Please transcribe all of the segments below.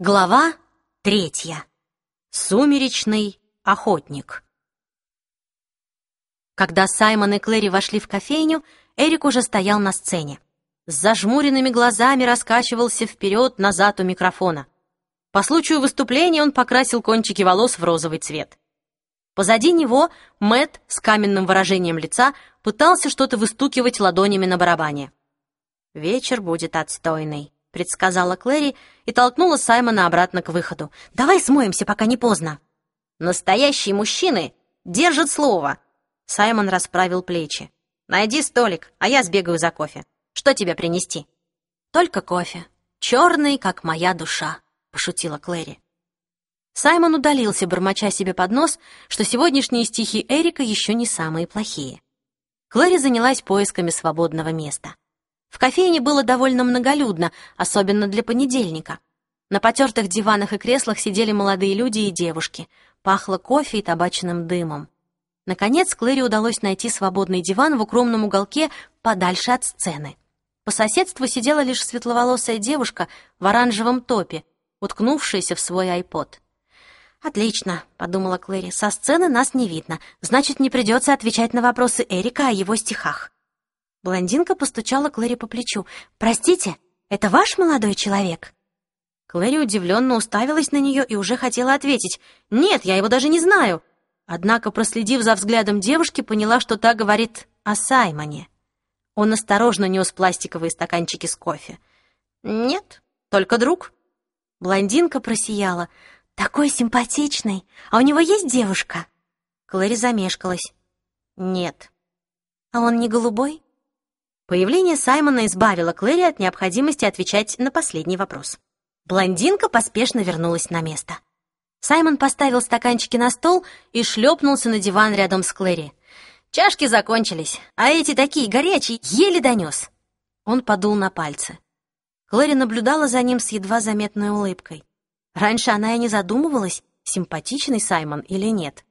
Глава третья. Сумеречный охотник. Когда Саймон и Клэри вошли в кофейню, Эрик уже стоял на сцене. С зажмуренными глазами раскачивался вперед-назад у микрофона. По случаю выступления он покрасил кончики волос в розовый цвет. Позади него Мэт с каменным выражением лица пытался что-то выстукивать ладонями на барабане. «Вечер будет отстойный», предсказала Клэри и толкнула Саймона обратно к выходу. «Давай смоемся, пока не поздно». «Настоящие мужчины держат слово!» Саймон расправил плечи. «Найди столик, а я сбегаю за кофе. Что тебе принести?» «Только кофе. Черный, как моя душа», — пошутила Клэри. Саймон удалился, бормоча себе под нос, что сегодняшние стихи Эрика еще не самые плохие. Клэри занялась поисками свободного места. В кофейне было довольно многолюдно, особенно для понедельника. На потертых диванах и креслах сидели молодые люди и девушки. Пахло кофе и табачным дымом. Наконец, Клэри удалось найти свободный диван в укромном уголке подальше от сцены. По соседству сидела лишь светловолосая девушка в оранжевом топе, уткнувшаяся в свой айпод. «Отлично», — подумала Клэри, — «со сцены нас не видно, значит, не придется отвечать на вопросы Эрика о его стихах». Блондинка постучала Клэри по плечу. «Простите, это ваш молодой человек?» Клэри удивленно уставилась на нее и уже хотела ответить. «Нет, я его даже не знаю». Однако, проследив за взглядом девушки, поняла, что та говорит о Саймоне. Он осторожно нес пластиковые стаканчики с кофе. «Нет, только друг». Блондинка просияла. «Такой симпатичный. А у него есть девушка?» Клэри замешкалась. «Нет». «А он не голубой?» Появление Саймона избавило Клэри от необходимости отвечать на последний вопрос. Блондинка поспешно вернулась на место. Саймон поставил стаканчики на стол и шлепнулся на диван рядом с Клэри. «Чашки закончились, а эти такие горячие, еле донес». Он подул на пальцы. Клэри наблюдала за ним с едва заметной улыбкой. Раньше она и не задумывалась, симпатичный Саймон или нет.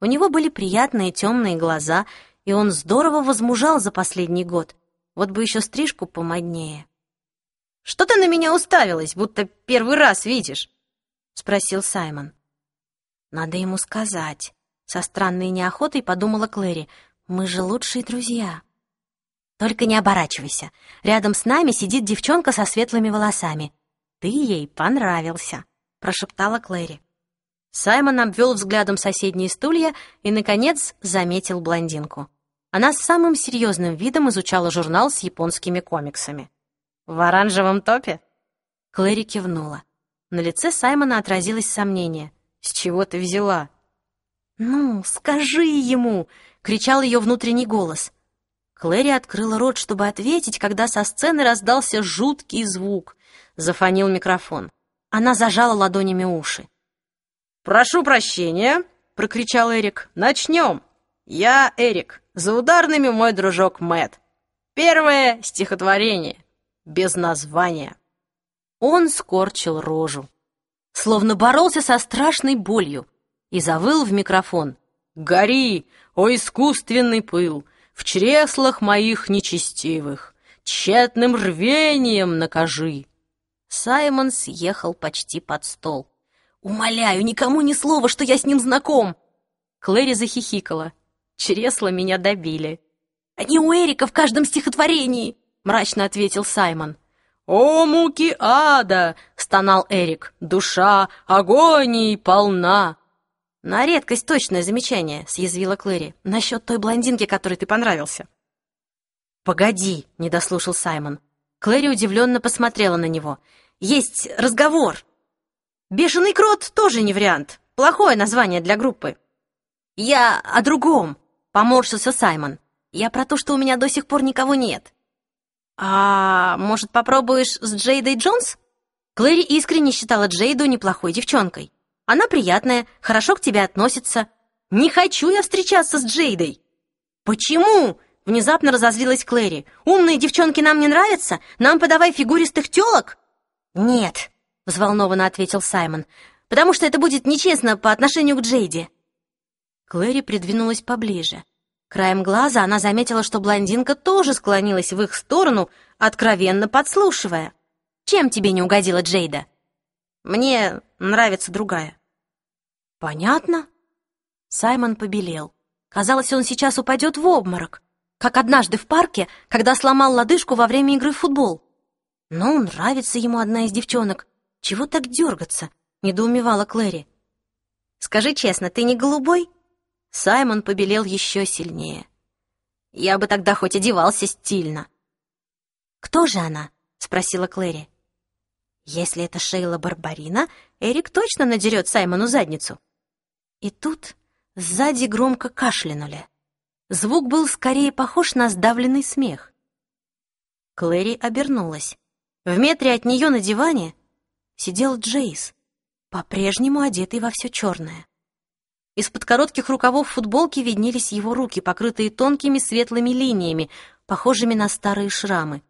У него были приятные темные глаза, и он здорово возмужал за последний год — вот бы еще стрижку помоднее. «Что ты на меня уставилась, будто первый раз видишь?» — спросил Саймон. «Надо ему сказать». Со странной неохотой подумала Клэри. «Мы же лучшие друзья». «Только не оборачивайся. Рядом с нами сидит девчонка со светлыми волосами. Ты ей понравился», — прошептала Клэри. Саймон обвел взглядом соседние стулья и, наконец, заметил блондинку. Она самым серьезным видом изучала журнал с японскими комиксами. «В оранжевом топе?» Клэри кивнула. На лице Саймона отразилось сомнение. «С чего ты взяла?» «Ну, скажи ему!» — кричал ее внутренний голос. Клэри открыла рот, чтобы ответить, когда со сцены раздался жуткий звук. Зафонил микрофон. Она зажала ладонями уши. «Прошу прощения!» — прокричал Эрик. «Начнем! Я Эрик, за ударными мой дружок Мэт. Первое стихотворение, без названия. Он скорчил рожу, словно боролся со страшной болью, и завыл в микрофон. «Гори, о искусственный пыл, в чреслах моих нечестивых, тщетным рвением накажи!» Саймон съехал почти под стол. «Умоляю, никому ни слова, что я с ним знаком!» Клэри захихикала. Чресла меня добили. «Они у Эрика в каждом стихотворении!» — мрачно ответил Саймон. «О, муки ада!» — стонал Эрик. «Душа агонии полна!» «На редкость точное замечание», — съязвила Клэри. «Насчет той блондинки, которой ты понравился». «Погоди», — не дослушал Саймон. Клэри удивленно посмотрела на него. «Есть разговор». «Бешеный крот» тоже не вариант. Плохое название для группы. «Я о другом», Поморщился Саймон. «Я про то, что у меня до сих пор никого нет». «А может, попробуешь с Джейдой Джонс?» Клэри искренне считала Джейду неплохой девчонкой. Она приятная, хорошо к тебе относится. Не хочу я встречаться с Джейдой. Почему? Внезапно разозлилась Клэри. Умные девчонки нам не нравятся? Нам подавай фигуристых тёлок? Нет, взволнованно ответил Саймон. Потому что это будет нечестно по отношению к Джейде. Клэри придвинулась поближе. Краем глаза она заметила, что блондинка тоже склонилась в их сторону, откровенно подслушивая. «Чем тебе не угодила Джейда?» Мне нравится другая». «Понятно». Саймон побелел. Казалось, он сейчас упадет в обморок, как однажды в парке, когда сломал лодыжку во время игры в футбол. «Ну, нравится ему одна из девчонок. Чего так дергаться?» — недоумевала Клэри. «Скажи честно, ты не голубой?» Саймон побелел еще сильнее. «Я бы тогда хоть одевался стильно». «Кто же она?» — спросила Клэри. «Если это Шейла Барбарина, Эрик точно надерет Саймону задницу». И тут сзади громко кашлянули. Звук был скорее похож на сдавленный смех. Клэри обернулась. В метре от нее на диване сидел Джейс, по-прежнему одетый во все черное. Из-под коротких рукавов футболки виднелись его руки, покрытые тонкими светлыми линиями, похожими на старые шрамы.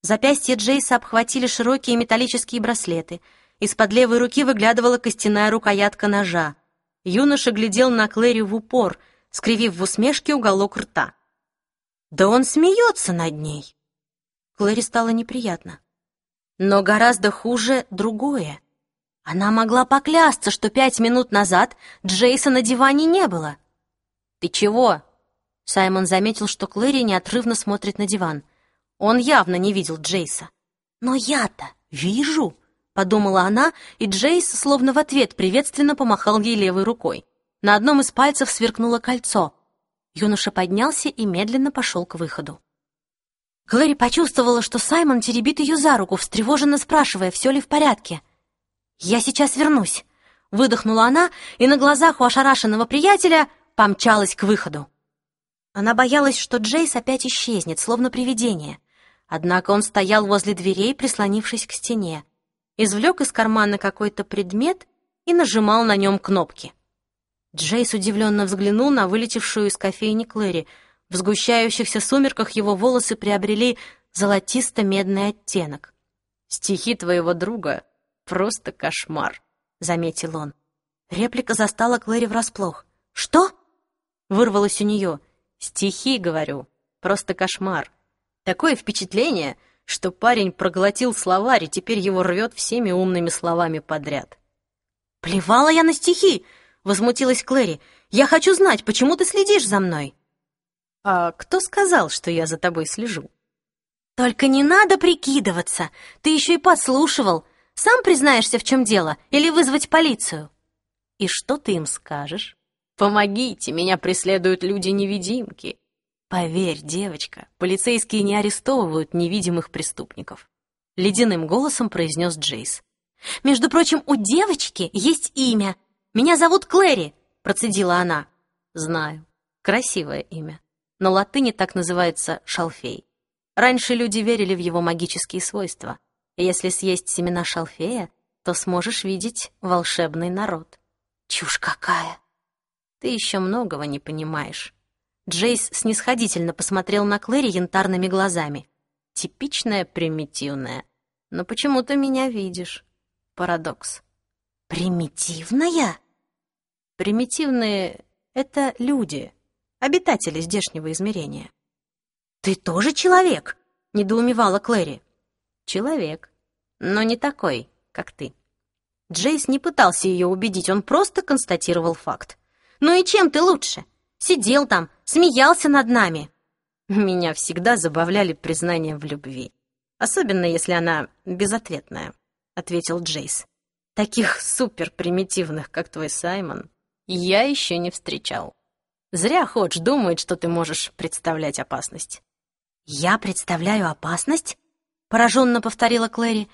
Запястья Джейса обхватили широкие металлические браслеты. Из-под левой руки выглядывала костяная рукоятка ножа. Юноша глядел на Клэри в упор, скривив в усмешке уголок рта. «Да он смеется над ней!» Клэри стало неприятно. Но гораздо хуже другое. Она могла поклясться, что пять минут назад Джейса на диване не было. «Ты чего?» Саймон заметил, что Клэри неотрывно смотрит на диван. Он явно не видел Джейса. «Но я-то вижу!» — подумала она, и Джейс словно в ответ приветственно помахал ей левой рукой. На одном из пальцев сверкнуло кольцо. Юноша поднялся и медленно пошел к выходу. Глэри почувствовала, что Саймон теребит ее за руку, встревоженно спрашивая, все ли в порядке. «Я сейчас вернусь», — выдохнула она, и на глазах у ошарашенного приятеля помчалась к выходу. Она боялась, что Джейс опять исчезнет, словно привидение. Однако он стоял возле дверей, прислонившись к стене, извлек из кармана какой-то предмет и нажимал на нем кнопки. Джейс удивленно взглянул на вылетевшую из кофейни Клэри — в сгущающихся сумерках его волосы приобрели золотисто-медный оттенок. «Стихи твоего друга — просто кошмар», — заметил он. Реплика застала Клэри врасплох. «Что?» — вырвалось у нее. «Стихи, говорю, просто кошмар. Такое впечатление, что парень проглотил словарь, и теперь его рвет всеми умными словами подряд». «Плевала я на стихи!» — возмутилась Клэри. «Я хочу знать, почему ты следишь за мной?» «А кто сказал, что я за тобой слежу?» «Только не надо прикидываться! Ты еще и подслушивал! Сам признаешься, в чем дело, или вызвать полицию?» «И что ты им скажешь?» «Помогите, меня преследуют люди-невидимки!» «Поверь, девочка, полицейские не арестовывают невидимых преступников», — ледяным голосом произнес Джейс. «Между прочим, у девочки есть имя. Меня зовут Клэри», — процедила она. «Знаю. Красивое имя. На латыни так называется шалфей. Раньше люди верили в его магические свойства. Если съесть семена шалфея, то сможешь видеть волшебный народ. Чушь какая! Ты еще многого не понимаешь. Джейс снисходительно посмотрел на Клэри янтарными глазами. Типичная примитивная. Но почему ты меня видишь? Парадокс. Примитивная? Примитивные — это люди, обитатели здешнего измерения. «Ты тоже человек?» — недоумевала Клэри. «Человек, но не такой, как ты». Джейс не пытался ее убедить, он просто констатировал факт. «Ну и чем ты лучше? Сидел там, смеялся над нами». Меня всегда забавляли признания в любви. Особенно, если она безответная, — ответил Джейс. Таких супер-примитивных, как твой Саймон, я еще не встречал. Зря Ходж думает, что ты можешь представлять опасность». «Я представляю опасность?» — пораженно повторила Клэри.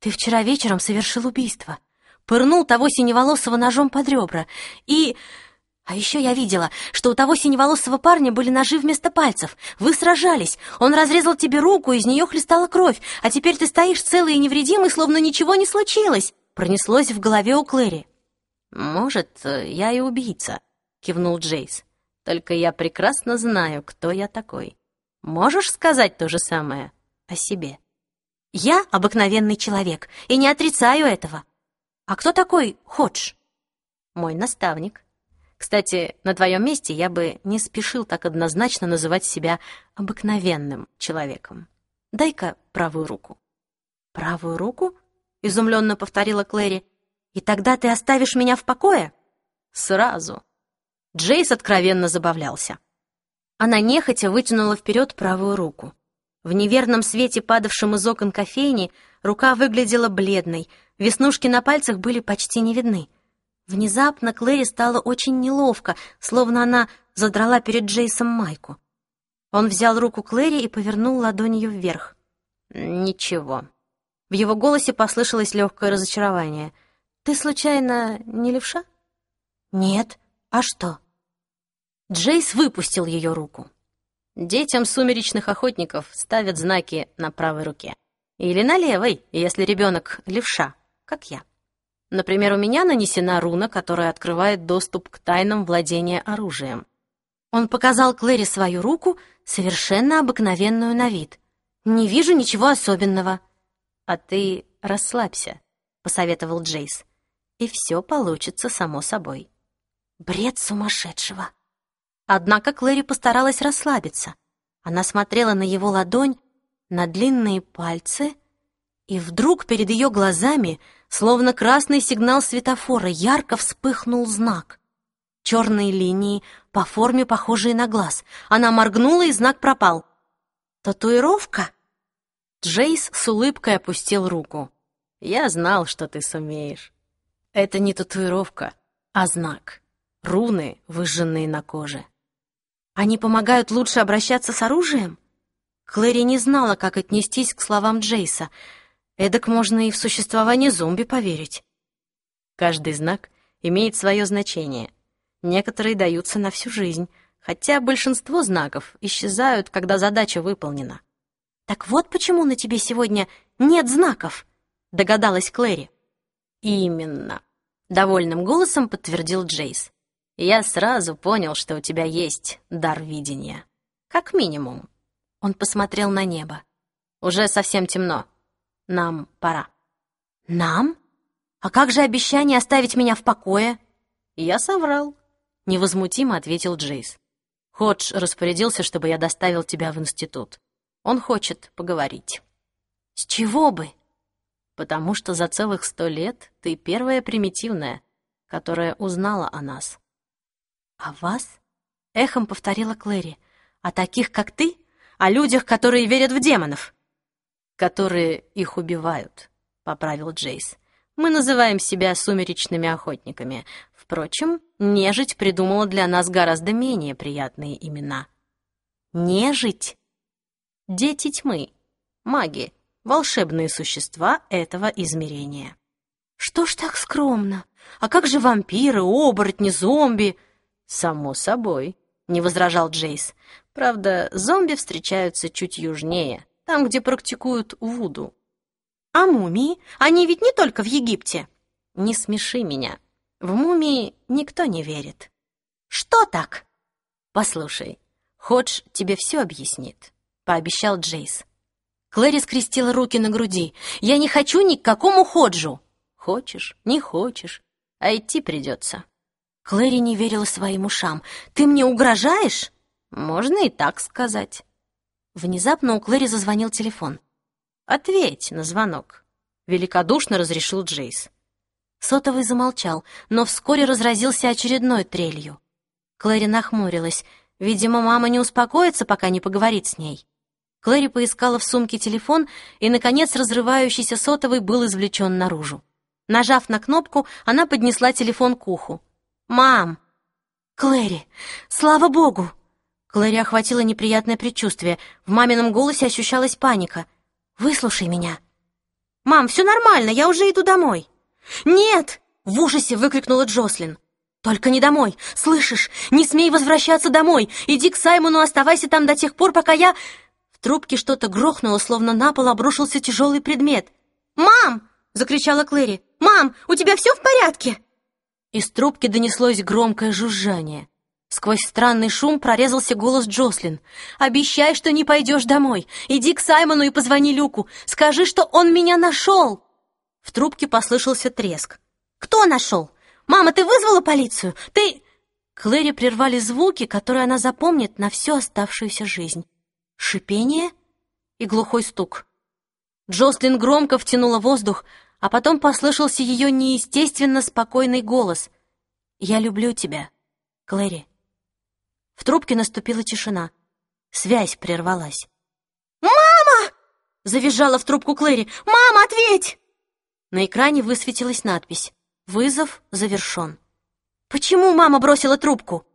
«Ты вчера вечером совершил убийство. Пырнул того синеволосого ножом под ребра. И... А еще я видела, что у того синеволосого парня были ножи вместо пальцев. Вы сражались. Он разрезал тебе руку, из нее хлестала кровь. А теперь ты стоишь целый и невредимый, словно ничего не случилось». Пронеслось в голове у Клэри. «Может, я и убийца», — кивнул Джейс. Только я прекрасно знаю, кто я такой. Можешь сказать то же самое о себе? Я обыкновенный человек, и не отрицаю этого. А кто такой Ходж? Мой наставник. Кстати, на твоем месте я бы не спешил так однозначно называть себя обыкновенным человеком. Дай-ка правую руку. Правую руку? — изумленно повторила Клэри. «И тогда ты оставишь меня в покое?» «Сразу». Джейс откровенно забавлялся. Она нехотя вытянула вперед правую руку. В неверном свете, падавшем из окон кофейни, рука выглядела бледной, веснушки на пальцах были почти не видны. Внезапно Клэри стало очень неловко, словно она задрала перед Джейсом майку. Он взял руку Клэри и повернул ладонью вверх. «Ничего». В его голосе послышалось легкое разочарование. «Ты, случайно, не левша?» «Нет. А что?» Джейс выпустил ее руку. Детям сумеречных охотников ставят знаки на правой руке. Или на левой, если ребенок левша, как я. Например, у меня нанесена руна, которая открывает доступ к тайнам владения оружием. Он показал Клэри свою руку, совершенно обыкновенную на вид. «Не вижу ничего особенного». «А ты расслабься», — посоветовал Джейс. «И все получится само собой». Бред сумасшедшего. Однако Клэри постаралась расслабиться. Она смотрела на его ладонь, на длинные пальцы, и вдруг перед ее глазами, словно красный сигнал светофора, ярко вспыхнул знак. Черные линии, по форме похожие на глаз. Она моргнула, и знак пропал. «Татуировка?» Джейс с улыбкой опустил руку. «Я знал, что ты сумеешь. Это не татуировка, а знак. Руны, выжженные на коже». Они помогают лучше обращаться с оружием? Клэри не знала, как отнестись к словам Джейса. Эдак можно и в существование зомби поверить. Каждый знак имеет свое значение. Некоторые даются на всю жизнь, хотя большинство знаков исчезают, когда задача выполнена. «Так вот почему на тебе сегодня нет знаков», — догадалась Клэри. «Именно», — довольным голосом подтвердил Джейс я сразу понял, что у тебя есть дар видения. Как минимум. Он посмотрел на небо. Уже совсем темно. Нам пора. Нам? А как же обещание оставить меня в покое? Я соврал. Невозмутимо ответил Джейс. Ходж распорядился, чтобы я доставил тебя в институт. Он хочет поговорить. С чего бы? Потому что за целых сто лет ты первая примитивная, которая узнала о нас. «А вас?» — эхом повторила Клэри. «О таких, как ты? О людях, которые верят в демонов?» «Которые их убивают», — поправил Джейс. «Мы называем себя сумеречными охотниками. Впрочем, нежить придумала для нас гораздо менее приятные имена». «Нежить?» «Дети тьмы, маги, волшебные существа этого измерения». «Что ж так скромно? А как же вампиры, оборотни, зомби?» «Само собой», — не возражал Джейс. «Правда, зомби встречаются чуть южнее, там, где практикуют вуду». «А мумии? Они ведь не только в Египте». «Не смеши меня. В мумии никто не верит». «Что так?» «Послушай, Ходж тебе все объяснит», — пообещал Джейс. Клэри скрестила руки на груди. «Я не хочу ни к какому Ходжу!» «Хочешь, не хочешь, а идти придется». Клэри не верила своим ушам. «Ты мне угрожаешь?» «Можно и так сказать». Внезапно у Клэри зазвонил телефон. «Ответь на звонок», — великодушно разрешил Джейс. Сотовый замолчал, но вскоре разразился очередной трелью. Клэри нахмурилась. Видимо, мама не успокоится, пока не поговорит с ней. Клэри поискала в сумке телефон, и, наконец, разрывающийся сотовый был извлечен наружу. Нажав на кнопку, она поднесла телефон к уху. «Мам!» «Клэри! Слава богу!» Клэри охватило неприятное предчувствие. В мамином голосе ощущалась паника. «Выслушай меня!» «Мам, все нормально, я уже иду домой!» «Нет!» — в ужасе выкрикнула Джослин. «Только не домой! Слышишь? Не смей возвращаться домой! Иди к Саймону, оставайся там до тех пор, пока я...» В трубке что-то грохнуло, словно на пол обрушился тяжелый предмет. «Мам!» — закричала Клэри. «Мам, у тебя все в порядке?» Из трубки донеслось громкое жужжание. Сквозь странный шум прорезался голос Джослин. «Обещай, что не пойдешь домой. Иди к Саймону и позвони Люку. Скажи, что он меня нашел!» В трубке послышался треск. «Кто нашел? Мама, ты вызвала полицию? Ты...» Клэри прервали звуки, которые она запомнит на всю оставшуюся жизнь. Шипение и глухой стук. Джослин громко втянула воздух, а потом послышался ее неестественно спокойный голос. «Я люблю тебя, Клэри». В трубке наступила тишина. Связь прервалась. «Мама!» — завизжала в трубку Клэри. «Мама, ответь!» На экране высветилась надпись «Вызов завершен». «Почему мама бросила трубку?»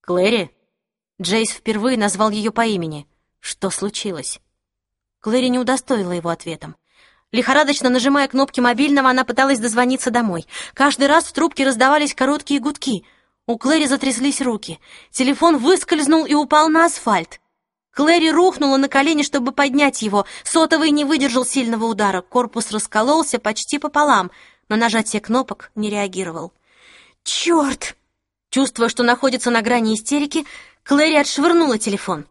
«Клэри?» Джейс впервые назвал ее по имени. «Что случилось?» Клэри не удостоила его ответом. Лихорадочно нажимая кнопки мобильного, она пыталась дозвониться домой. Каждый раз в трубке раздавались короткие гудки. У Клэри затряслись руки. Телефон выскользнул и упал на асфальт. Клэри рухнула на колени, чтобы поднять его. Сотовый не выдержал сильного удара. Корпус раскололся почти пополам, но нажатие кнопок не реагировал. «Черт!» Чувствуя, что находится на грани истерики, Клэри отшвырнула телефон.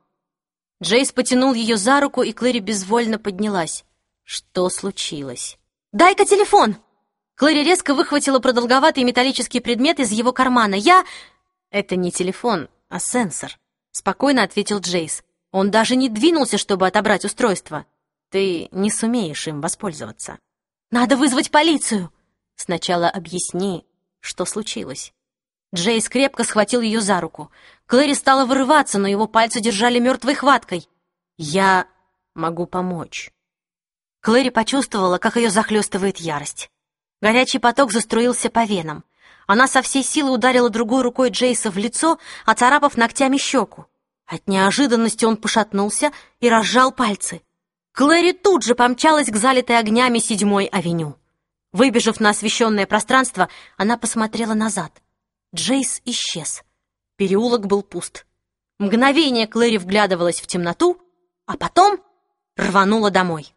Джейс потянул ее за руку, и Клэри безвольно поднялась. Что случилось? «Дай-ка телефон!» Клэри резко выхватила продолговатый металлический предмет из его кармана. «Я...» «Это не телефон, а сенсор», — спокойно ответил Джейс. Он даже не двинулся, чтобы отобрать устройство. Ты не сумеешь им воспользоваться. Надо вызвать полицию. Сначала объясни, что случилось. Джейс крепко схватил ее за руку. Клэри стала вырываться, но его пальцы держали мертвой хваткой. «Я могу помочь». Клэри почувствовала, как ее захлестывает ярость. Горячий поток заструился по венам. Она со всей силы ударила другой рукой Джейса в лицо, оцарапав ногтями щеку. От неожиданности он пошатнулся и разжал пальцы. Клэри тут же помчалась к залитой огнями седьмой авеню. Выбежав на освещенное пространство, она посмотрела назад. Джейс исчез. Переулок был пуст. Мгновение Клэри вглядывалась в темноту, а потом рванула домой.